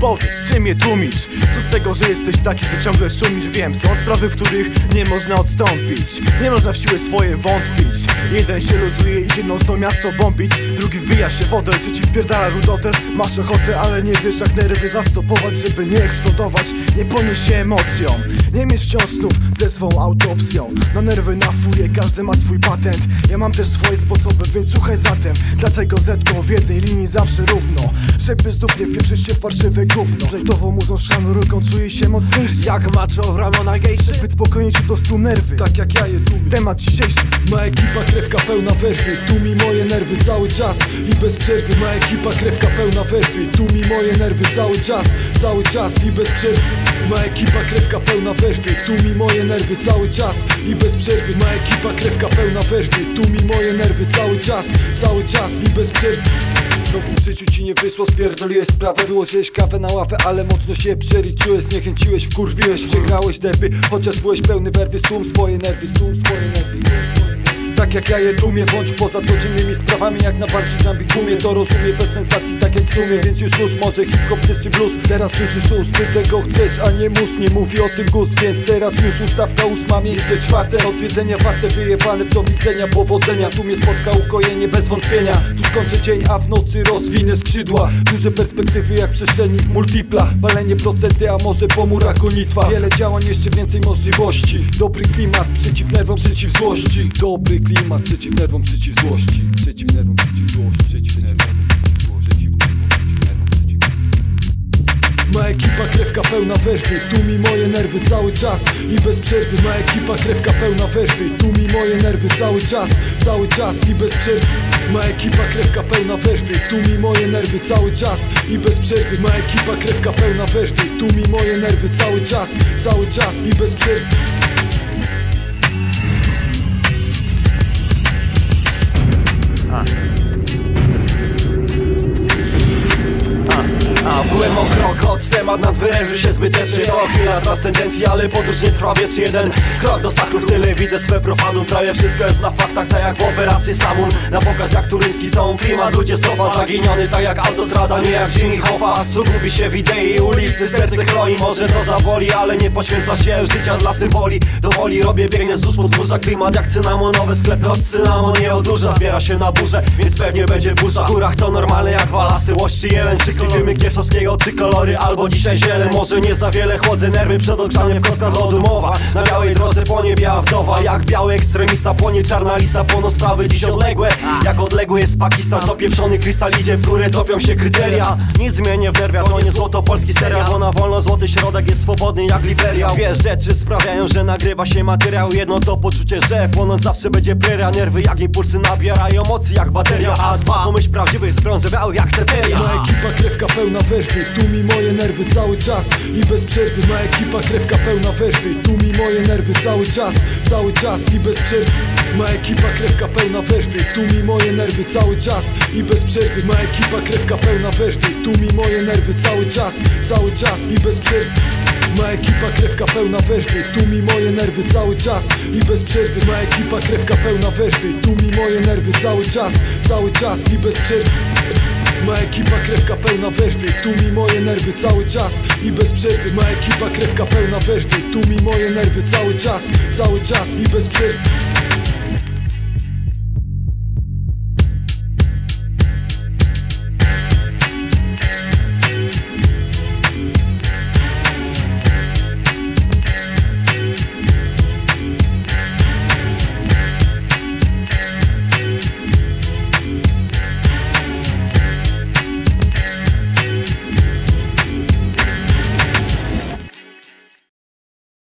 Powiedz, czym je tłumisz? Co z tego, że jesteś taki, że ciągle szumisz? Wiem, są sprawy, w których nie można odstąpić. Nie można w siłę swoje wątpić. Jeden się luzuje, idzie non to miasto bombić. Drugi wbija się wodę, trzeci wpierdala rudotę. Masz ochotę, ale nie wiesz jak nerwy zastopować Żeby nie eksplodować, nie ponieść się emocją Nie mieć wciąż snów ze swą autopsją. Na nerwy, na furię, każdy ma swój patent. Ja mam też swoje sposoby, więc słuchaj zatem. Dlatego zetką w jednej linii zawsze równo. Żeby znów nie wpieprzyć się w parszywe gówno. Z lejtową muzą szanuruką czuję się mocniejszy. Jak macho w ramiona gejszy. Być spokojnie ci to stu nerwy. Tak jak ja je tłumi Temat dzisiejszy. Ma ekipa krewka pełna werwy. Tu mi moje nerwy cały czas. I bez przerwy. Ma ekipa krewka pełna werwy. Tu mi moje nerwy cały czas, cały czas i bez przerwy. Ma ekipa krewka pełna werwy. Tu mi moje nerwy cały czas. I bez przerwy. Ma ekipa krewka pełna werwy. Tu mi moje nerwy cały czas, cały czas i bez przerwy. Znowu w życiu ci nie wyszło, spierdoliłeś sprawę. Wyłożyłeś kawę na ławę, ale mocno się przeliczyłeś Zniechęciłeś, wkurwiłeś, przegrałeś derby Chociaż byłeś pełny werwy, stłum swoje nerwy Stłum swoje nerwy, stłum swoje nerwy tak jak ja je dumie, bądź poza codziennymi sprawami Jak na bungee jumping umie, to rozumie bez sensacji tak jak w sumie Więc już luz, może hip-hop czy blues. Teraz słyszysz ust, ty tego chcesz, a nie mus. Nie mówi o tym gust, więc teraz już ustawka ósma Miejsce czwarte, odwiedzenia warte Wyjebane do widzenia, powodzenia. Tu mnie spotka ukojenie bez wątpienia. Tu skończę dzień, a w nocy rozwinę skrzydła. Duże perspektywy jak przestrzeni multipla. Palenie procenty, a może pomura gonitwa Wiele działań, jeszcze więcej możliwości. Dobry klimat, przeciw nerwom, przeciw złości. Dobry klimat, przeciw nerwom, przeciw złości. Przeciw nerwom, przeciw złości Przeciw nerwom, przeciw złości Ma ekipa krewka pełna werwy Tu mi moje nerwy cały czas i bez przerwy. Ma ekipa krewka pełna werwy Tu mi moje nerwy cały czas, cały czas i bez przerwy. Ma ekipa krewka pełna werwy Tu mi moje nerwy cały czas i bez przerwy. Ma ekipa krewka pełna werwy Tu mi moje nerwy cały czas, cały czas i bez przerwy A byłem o od temat nadwyrężył się zbytecznie To chwila transcendencji, ale podróż nie trwa Jeden krok do sakru w tyle widzę swe profanum Prawie wszystko jest na faktach, tak jak w operacji Samun. Na pokaz jak turyński, całą klimat Ludzie sofa zaginiony, tak jak autostrada Nie jak Jimmy Hoffa, co gubi się w idei ulicy Serce chroni, może to zaboli Ale nie poświęca się życia dla symboli. Do woli robię, biegnie z ust podwórza Klimat jak cynamonowe, sklepy od cynamon nie odurza Zbiera się na burzę, więc pewnie będzie burza. W górach to normalne jak walasy, łości jeden Wszystkie filmy Kieszowskiego, czy albo dzisiaj ziele. Może nie za wiele chłodzę nerwy przed ogrzaniem w kostkach lodu mowa Na białej drodze płonie biała wdowa Jak biały ekstremista płonie czarna lista Płoną sprawy dziś odległe. Jak odległy jest Pakistan To pieprzony krystal idzie w górę Topią się kryteria. Nic zmienię w nerwiach To nie złoto polski serial. Bo na wolno złoty środek jest swobodny jak Liberia. Dwie rzeczy sprawiają, że nagrywa się materiał. Jedno to poczucie, że płonąc zawsze będzie pryria Nerwy jak impulsy nabierają mocy jak bateria. A dwa to myśl prawdziwych zbrązowiałych jak cepelia Ma ekipa krewka pełna werwy Tu mi moje nerwy cały czas i bez przerwy Ma ekipa krewka pełna werwy mi moje nerwy cały czas, cały czas i bez przerwy Ma ekipa krewka pełna werwy mi moje nerwy cały czas i bez przerwy Ma ekipa krewka pełna werwy mi moje nerwy cały czas, cały czas i bez przerwy ma ekipa krewka pełna werwy Tu mi moje nerwy cały czas i bez przerwy Ma ekipa krewka pełna werwy Tu mi moje nerwy cały czas, cały czas i bez przerwy ma ekipa krewka pełna werwy Tu mi moje nerwy cały czas i bez przerwy. Ma ekipa krewka pełna werwy Tu mi moje nerwy cały czas, cały czas i bez przerwy